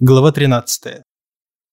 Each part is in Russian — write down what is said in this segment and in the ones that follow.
Глава 13.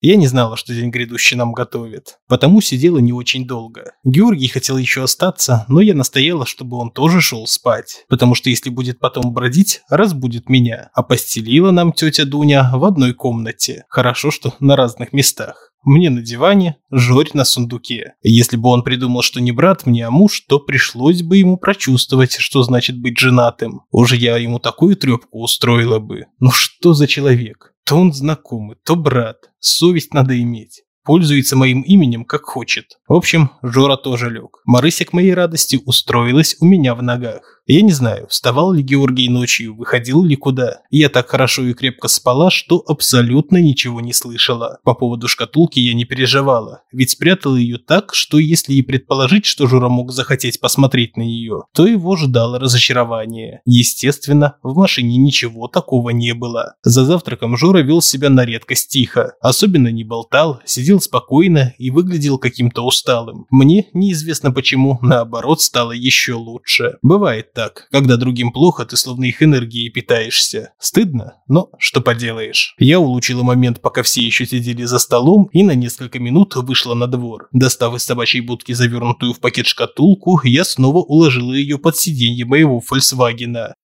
Я не знала, что день грядущий нам готовит, потому сидела не очень долго. Георгий хотел еще остаться, но я настояла, чтобы он тоже шел спать, потому что если будет потом бродить, разбудит меня. А постелила нам тетя Дуня в одной комнате. Хорошо, что на разных местах. Мне на диване, Жорь на сундуке. Если бы он придумал, что не брат мне, а муж, то пришлось бы ему прочувствовать, что значит быть женатым. Уже я ему такую трепку устроила бы. Ну что за человек? То он знакомый, то брат. Совесть надо иметь. Пользуется моим именем как хочет. В общем, Жора тоже лег. Марыся к моей радости устроилась у меня в ногах. Я не знаю, вставал ли Георгий ночью, выходил ли куда. Я так хорошо и крепко спала, что абсолютно ничего не слышала. По поводу шкатулки я не переживала, ведь спрятала ее так, что если и предположить, что Жора мог захотеть посмотреть на нее, то его ждало разочарование. Естественно, в машине ничего такого не было. За завтраком Жора вел себя на редкость тихо. Особенно не болтал, сидел спокойно и выглядел каким-то усталым. Мне, неизвестно почему, наоборот, стало еще лучше. Бывает так. Когда другим плохо, ты словно их энергией питаешься. Стыдно, но что поделаешь. Я улучила момент, пока все еще сидели за столом, и на несколько минут вышла на двор. Достав из собачьей будки завернутую в пакет шкатулку, я снова уложила ее под сиденье моего Фольксвагена.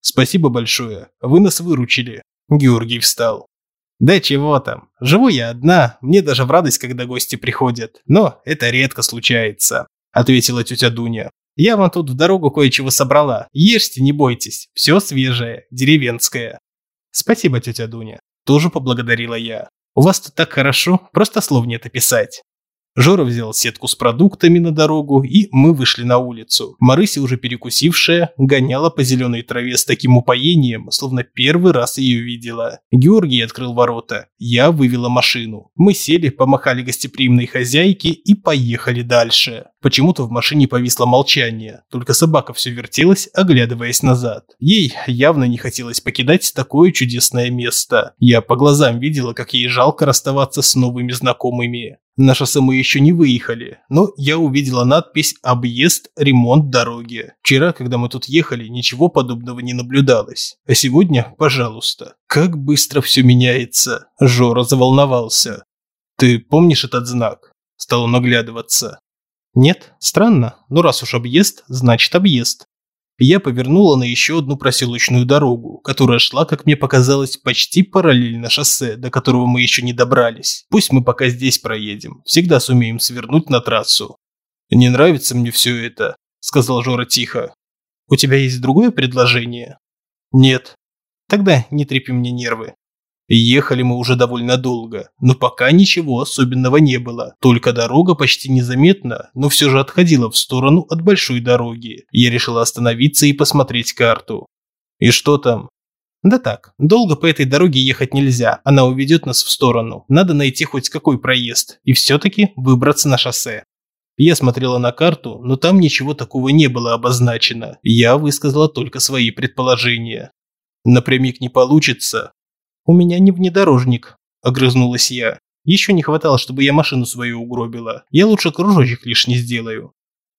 «Спасибо большое. Вы нас выручили». Георгий встал. «Да чего там. Живу я одна, мне даже в радость, когда гости приходят. Но это редко случается», – ответила тетя Дуня. Я вам тут в дорогу кое-чего собрала. Ешьте, не бойтесь. Все свежее, деревенское. Спасибо, тетя Дуня. Тоже поблагодарила я. У вас тут так хорошо, просто слов нет описать. Жора взял сетку с продуктами на дорогу, и мы вышли на улицу. Марыся, уже перекусившая, гоняла по зеленой траве с таким упоением, словно первый раз ее видела. Георгий открыл ворота. Я вывела машину. Мы сели, помахали гостеприимной хозяйке и поехали дальше. Почему-то в машине повисло молчание, только собака все вертелась, оглядываясь назад. Ей явно не хотелось покидать такое чудесное место. Я по глазам видела, как ей жалко расставаться с новыми знакомыми. На шоссе мы еще не выехали, но я увидела надпись «Объезд, ремонт дороги». Вчера, когда мы тут ехали, ничего подобного не наблюдалось. А сегодня, пожалуйста. Как быстро все меняется. Жора заволновался. «Ты помнишь этот знак?» Стал он оглядываться. «Нет, странно. Ну раз уж объезд, значит объезд я повернула на еще одну проселочную дорогу, которая шла, как мне показалось, почти параллельно шоссе, до которого мы еще не добрались. Пусть мы пока здесь проедем, всегда сумеем свернуть на трассу. «Не нравится мне все это», – сказал Жора тихо. «У тебя есть другое предложение?» «Нет». «Тогда не трепи мне нервы. Ехали мы уже довольно долго, но пока ничего особенного не было. Только дорога почти незаметно, но все же отходила в сторону от большой дороги. Я решила остановиться и посмотреть карту. И что там? Да так, долго по этой дороге ехать нельзя, она уведет нас в сторону. Надо найти хоть какой проезд, и все-таки выбраться на шоссе. Я смотрела на карту, но там ничего такого не было обозначено. Я высказала только свои предположения. Напрямик не получится, «У меня не внедорожник», – огрызнулась я. «Еще не хватало, чтобы я машину свою угробила. Я лучше кружочек лишний сделаю».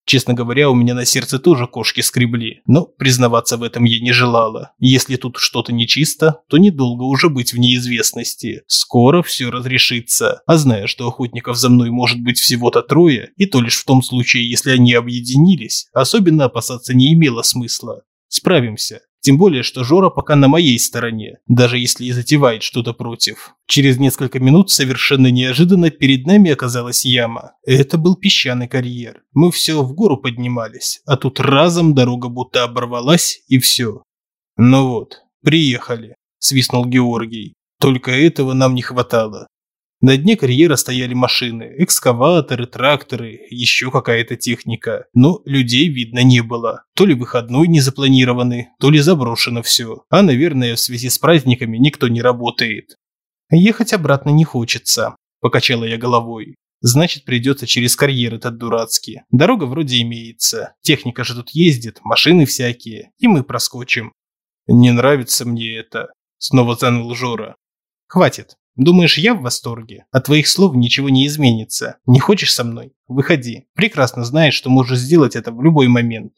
Честно говоря, у меня на сердце тоже кошки скребли, но признаваться в этом я не желала. Если тут что-то нечисто, то недолго уже быть в неизвестности. Скоро все разрешится. А зная, что охотников за мной может быть всего-то трое, и то лишь в том случае, если они объединились, особенно опасаться не имело смысла. Справимся. Тем более, что Жора пока на моей стороне, даже если и затевает что-то против. Через несколько минут совершенно неожиданно перед нами оказалась яма. Это был песчаный карьер. Мы все в гору поднимались, а тут разом дорога будто оборвалась и все. Ну вот, приехали, свистнул Георгий. Только этого нам не хватало. На дне карьера стояли машины, экскаваторы, тракторы, еще какая-то техника. Но людей видно не было. То ли выходной не запланированы, то ли заброшено все. А, наверное, в связи с праздниками никто не работает. Ехать обратно не хочется, покачала я головой. Значит, придется через карьер этот дурацкий. Дорога вроде имеется. Техника же тут ездит, машины всякие. И мы проскочим. Не нравится мне это. Снова заныл Жора. Хватит. Думаешь, я в восторге? От твоих слов ничего не изменится. Не хочешь со мной? Выходи. Прекрасно знаешь, что можешь сделать это в любой момент.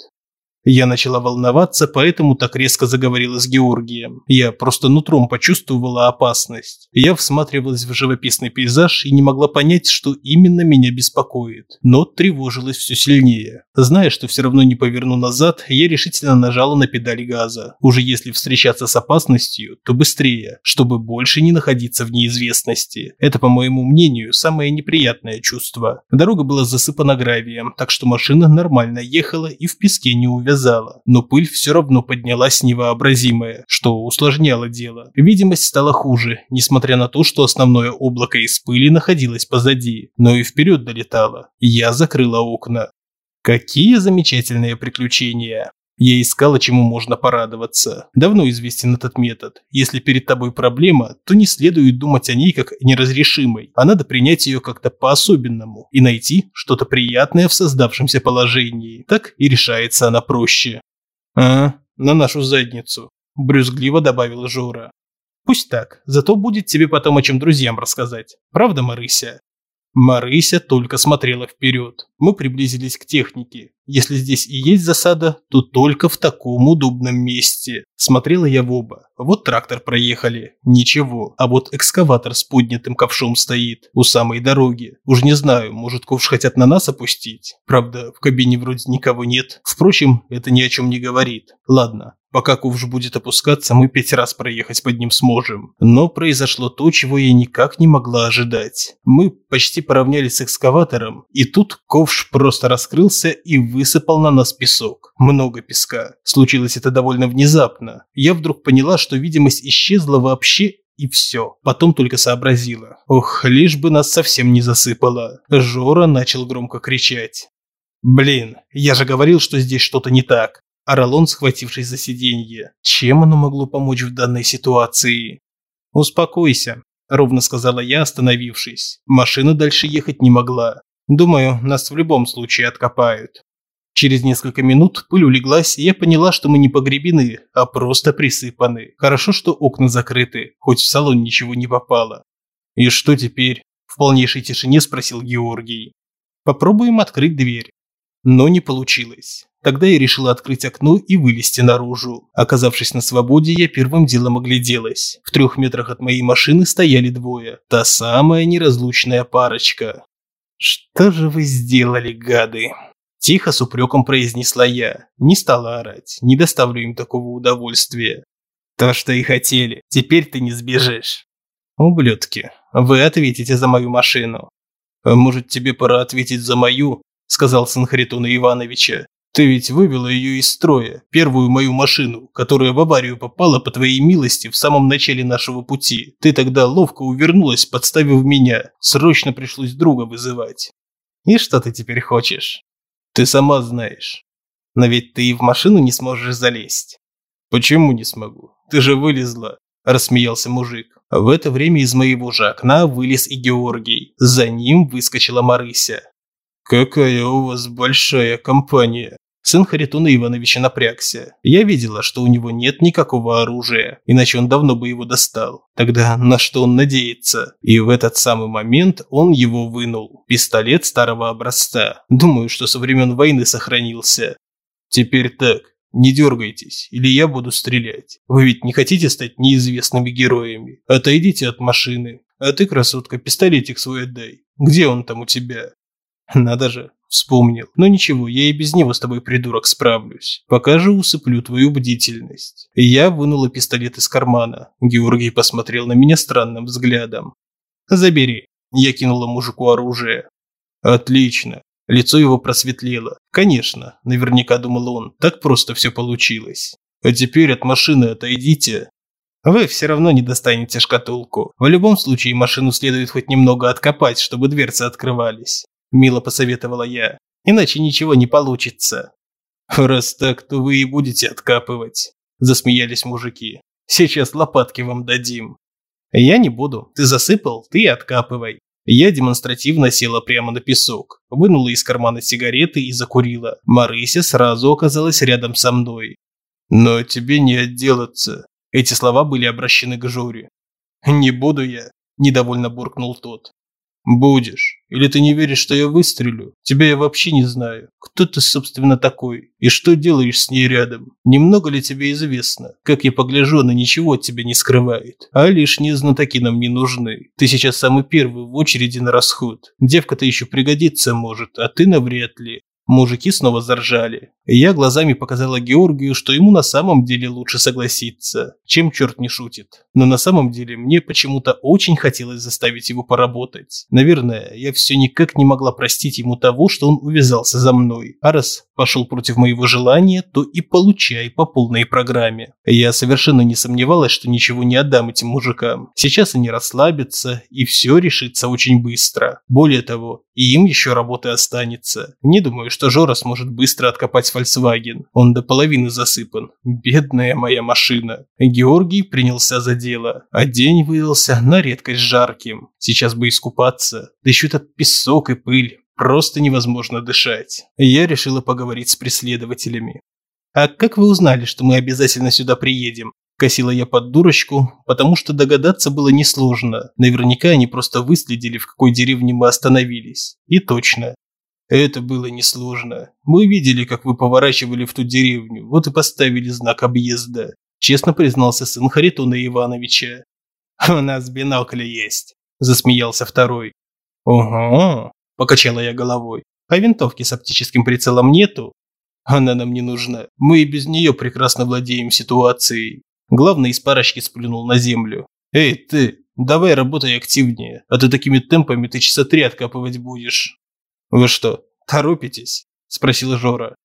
Я начала волноваться, поэтому так резко заговорила с Георгием. Я просто нутром почувствовала опасность. Я всматривалась в живописный пейзаж и не могла понять, что именно меня беспокоит. Но тревожилась все сильнее. Зная, что все равно не поверну назад, я решительно нажала на педаль газа. Уже если встречаться с опасностью, то быстрее, чтобы больше не находиться в неизвестности. Это, по моему мнению, самое неприятное чувство. Дорога была засыпана гравием, так что машина нормально ехала и в песке не увязалась увязала, но пыль все равно поднялась невообразимая, что усложняло дело. Видимость стала хуже, несмотря на то, что основное облако из пыли находилось позади, но и вперед долетало. Я закрыла окна. Какие замечательные приключения! Я искала, чему можно порадоваться. Давно известен этот метод. Если перед тобой проблема, то не следует думать о ней как неразрешимой, а надо принять ее как-то по-особенному и найти что-то приятное в создавшемся положении. Так и решается она проще. «А, на нашу задницу», – брюзгливо добавил Жора. «Пусть так, зато будет тебе потом о чем друзьям рассказать. Правда, Марыся?» Марыся только смотрела вперед. Мы приблизились к технике. Если здесь и есть засада, то только в таком удобном месте. Смотрела я в оба. Вот трактор проехали. Ничего. А вот экскаватор с поднятым ковшом стоит. У самой дороги. Уж не знаю, может ковш хотят на нас опустить? Правда, в кабине вроде никого нет. Впрочем, это ни о чем не говорит. Ладно, Пока ковш будет опускаться, мы пять раз проехать под ним сможем. Но произошло то, чего я никак не могла ожидать. Мы почти поравнялись с экскаватором, и тут ковш просто раскрылся и высыпал на нас песок. Много песка. Случилось это довольно внезапно. Я вдруг поняла, что видимость исчезла вообще и все. Потом только сообразила. Ох, лишь бы нас совсем не засыпало. Жора начал громко кричать. Блин, я же говорил, что здесь что-то не так. Орал он, схватившись за сиденье. Чем оно могло помочь в данной ситуации? «Успокойся», – ровно сказала я, остановившись. Машина дальше ехать не могла. Думаю, нас в любом случае откопают. Через несколько минут пыль улеглась, и я поняла, что мы не погребены, а просто присыпаны. Хорошо, что окна закрыты, хоть в салон ничего не попало. «И что теперь?» – в полнейшей тишине спросил Георгий. «Попробуем открыть дверь». Но не получилось. Тогда я решила открыть окно и вылезти наружу. Оказавшись на свободе, я первым делом огляделась. В трех метрах от моей машины стояли двое. Та самая неразлучная парочка. «Что же вы сделали, гады?» Тихо с упреком произнесла я. Не стала орать. Не доставлю им такого удовольствия. То, что и хотели. Теперь ты не сбежишь. Ублюдки, вы ответите за мою машину. Может, тебе пора ответить за мою? Сказал сын Харитона Ивановича. Ты ведь вывела ее из строя, первую мою машину, которая в аварию попала по твоей милости в самом начале нашего пути. Ты тогда ловко увернулась, подставив меня. Срочно пришлось друга вызывать. И что ты теперь хочешь? Ты сама знаешь. Но ведь ты и в машину не сможешь залезть. Почему не смогу? Ты же вылезла, рассмеялся мужик. В это время из моего же окна вылез и Георгий. За ним выскочила Марыся. «Какая у вас большая компания!» Сын Харитона Ивановича напрягся. Я видела, что у него нет никакого оружия, иначе он давно бы его достал. Тогда на что он надеется? И в этот самый момент он его вынул. Пистолет старого образца. Думаю, что со времен войны сохранился. Теперь так. Не дергайтесь, или я буду стрелять. Вы ведь не хотите стать неизвестными героями? Отойдите от машины. А ты, красотка, пистолетик свой отдай. Где он там у тебя? Надо же, Вспомнил. Но ничего, я и без него с тобой, придурок, справлюсь. Пока же усыплю твою бдительность. Я вынула пистолет из кармана. Георгий посмотрел на меня странным взглядом. Забери. Я кинула мужику оружие. Отлично. Лицо его просветлело. Конечно, наверняка думал он, так просто все получилось. А теперь от машины отойдите. Вы все равно не достанете шкатулку. В любом случае машину следует хоть немного откопать, чтобы дверцы открывались мило посоветовала я. Иначе ничего не получится. Раз так, то вы и будете откапывать, засмеялись мужики. Сейчас лопатки вам дадим. Я не буду. Ты засыпал, ты откапывай. Я демонстративно села прямо на песок, вынула из кармана сигареты и закурила. Марыся сразу оказалась рядом со мной. «Но тебе не отделаться». Эти слова были обращены к Жоре. «Не буду я», – недовольно буркнул тот. Будешь. Или ты не веришь, что я выстрелю? Тебя я вообще не знаю. Кто ты, собственно, такой? И что делаешь с ней рядом? Немного ли тебе известно? Как я погляжу, она ничего от тебя не скрывает. А лишние знатоки нам не нужны. Ты сейчас самый первый в очереди на расход. Девка-то еще пригодится может, а ты навряд ли. Мужики снова заржали. Я глазами показала Георгию, что ему на самом деле лучше согласиться, чем черт не шутит. Но на самом деле мне почему-то очень хотелось заставить его поработать. Наверное, я все никак не могла простить ему того, что он увязался за мной. А раз пошел против моего желания, то и получай по полной программе. Я совершенно не сомневалась, что ничего не отдам этим мужикам. Сейчас они расслабятся, и все решится очень быстро. Более того, и им еще работы останется. Не думаю, что Жора сможет быстро откопать Volkswagen. Он до половины засыпан. Бедная моя машина. Георгий принялся за дело, а день выдался на редкость жарким. Сейчас бы искупаться. Да еще этот песок и пыль. Просто невозможно дышать. Я решила поговорить с преследователями. «А как вы узнали, что мы обязательно сюда приедем?» Косила я под дурочку, потому что догадаться было несложно. Наверняка они просто выследили, в какой деревне мы остановились. И точно. Это было несложно. Мы видели, как вы поворачивали в ту деревню, вот и поставили знак объезда. Честно признался сын Харитона Ивановича. «У нас бинокль есть», – засмеялся второй. «Ого», – покачала я головой. «А винтовки с оптическим прицелом нету?» «Она нам не нужна. Мы и без нее прекрасно владеем ситуацией». Главный из парочки сплюнул на землю. «Эй, ты, давай работай активнее, а то такими темпами ты часа три откапывать будешь». «Вы что, торопитесь?» – спросил Жора.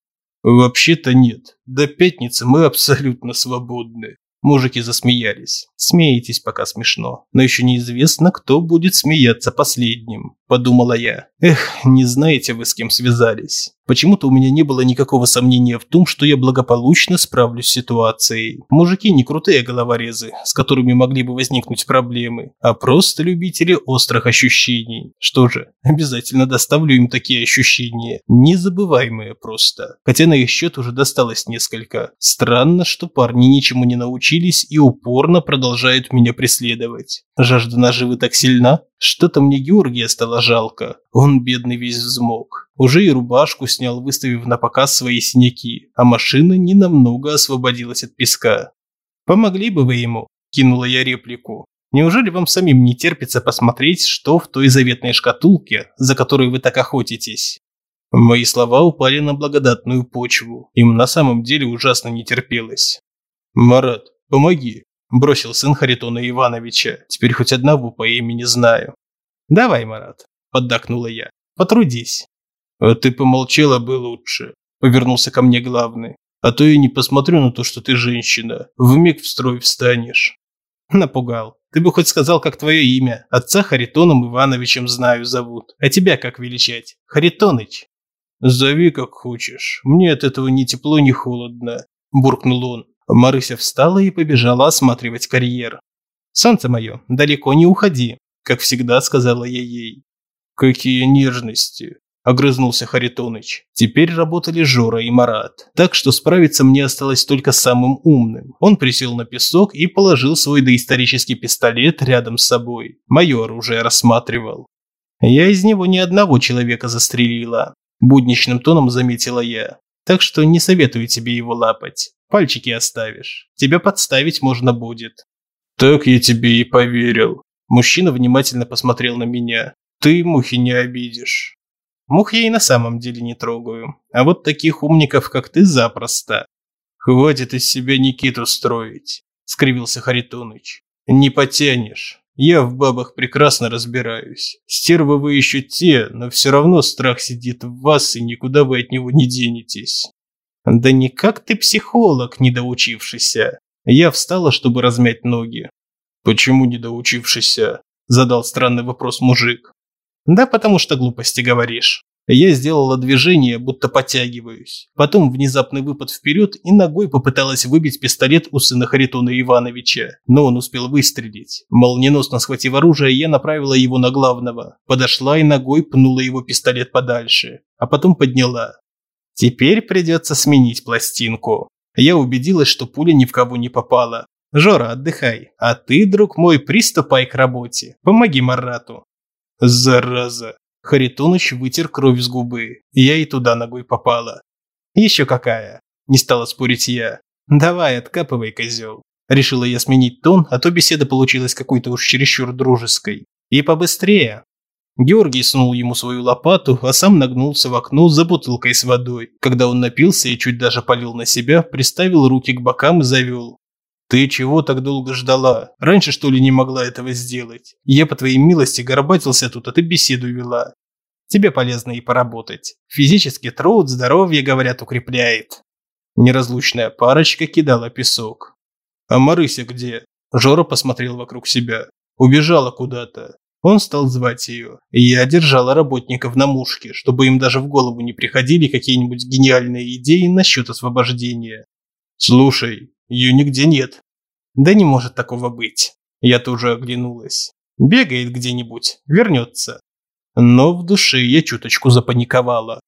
«Вообще-то нет. До пятницы мы абсолютно свободны». Мужики засмеялись. Смеетесь пока смешно. Но еще неизвестно, кто будет смеяться последним, подумала я. Эх, не знаете вы, с кем связались. Почему-то у меня не было никакого сомнения в том, что я благополучно справлюсь с ситуацией. Мужики не крутые головорезы, с которыми могли бы возникнуть проблемы, а просто любители острых ощущений. Что же, обязательно доставлю им такие ощущения. Незабываемые просто. Хотя на их счет уже досталось несколько. Странно, что парни ничему не научились и упорно продолжают меня преследовать. Жажда наживы так сильна, что-то мне Георгия стало жалко. Он, бедный, весь взмок. Уже и рубашку снял, выставив на показ свои синяки, а машина ненамного освободилась от песка. «Помогли бы вы ему», – кинула я реплику. «Неужели вам самим не терпится посмотреть, что в той заветной шкатулке, за которой вы так охотитесь?» Мои слова упали на благодатную почву. Им на самом деле ужасно не терпелось. «Марат, помоги», Бросил сын Харитона Ивановича. Теперь хоть одного по имени знаю. Давай, Марат, поддакнула я. Потрудись. А ты помолчала бы лучше. Повернулся ко мне главный. А то я не посмотрю на то, что ты женщина. Вмиг в строй встанешь. Напугал. Ты бы хоть сказал, как твое имя. Отца Харитоном Ивановичем знаю зовут. А тебя как величать? Харитоныч. Зови как хочешь. Мне от этого ни тепло, ни холодно. Буркнул он. Марыся встала и побежала осматривать карьер. «Солнце мое, далеко не уходи», – как всегда сказала я ей. «Какие нежности!» – огрызнулся Харитоныч. Теперь работали Жора и Марат, так что справиться мне осталось только самым умным. Он присел на песок и положил свой доисторический пистолет рядом с собой. Мое оружие рассматривал. «Я из него ни одного человека застрелила», – будничным тоном заметила я. «Так что не советую тебе его лапать. Пальчики оставишь. Тебя подставить можно будет». «Так я тебе и поверил». Мужчина внимательно посмотрел на меня. «Ты мухи не обидишь». Мух я и на самом деле не трогаю. А вот таких умников, как ты, запросто. «Хватит из себя Никиту строить», – скривился Харитоныч. «Не потянешь. Я в бабах прекрасно разбираюсь. Стервы вы еще те, но все равно страх сидит в вас, и никуда вы от него не денетесь. Да никак ты психолог, недоучившийся. Я встала, чтобы размять ноги. Почему недоучившийся? Задал странный вопрос мужик. Да потому что глупости говоришь. Я сделала движение, будто подтягиваюсь. Потом внезапный выпад вперед и ногой попыталась выбить пистолет у сына Харитона Ивановича. Но он успел выстрелить. Молниеносно схватив оружие, я направила его на главного. Подошла и ногой пнула его пистолет подальше. А потом подняла. Теперь придется сменить пластинку. Я убедилась, что пуля ни в кого не попала. Жора, отдыхай. А ты, друг мой, приступай к работе. Помоги Марату. Зараза. Харитоныч вытер кровь с губы. Я и туда ногой попала. Еще какая. Не стала спорить я. Давай, откапывай, козел. Решила я сменить тон, а то беседа получилась какой-то уж чересчур дружеской. И побыстрее. Георгий сунул ему свою лопату, а сам нагнулся в окно за бутылкой с водой. Когда он напился и чуть даже полил на себя, приставил руки к бокам и завел. «Ты чего так долго ждала? Раньше, что ли, не могла этого сделать? Я, по твоей милости, горбатился тут, а ты беседу вела. Тебе полезно и поработать. Физический труд, здоровье, говорят, укрепляет». Неразлучная парочка кидала песок. «А Марыся где?» Жора посмотрел вокруг себя. «Убежала куда-то. Он стал звать ее, я держала работников на мушке, чтобы им даже в голову не приходили какие-нибудь гениальные идеи насчет освобождения. «Слушай, ее нигде нет». «Да не может такого быть». Я тоже оглянулась. «Бегает где-нибудь, вернется». Но в душе я чуточку запаниковала.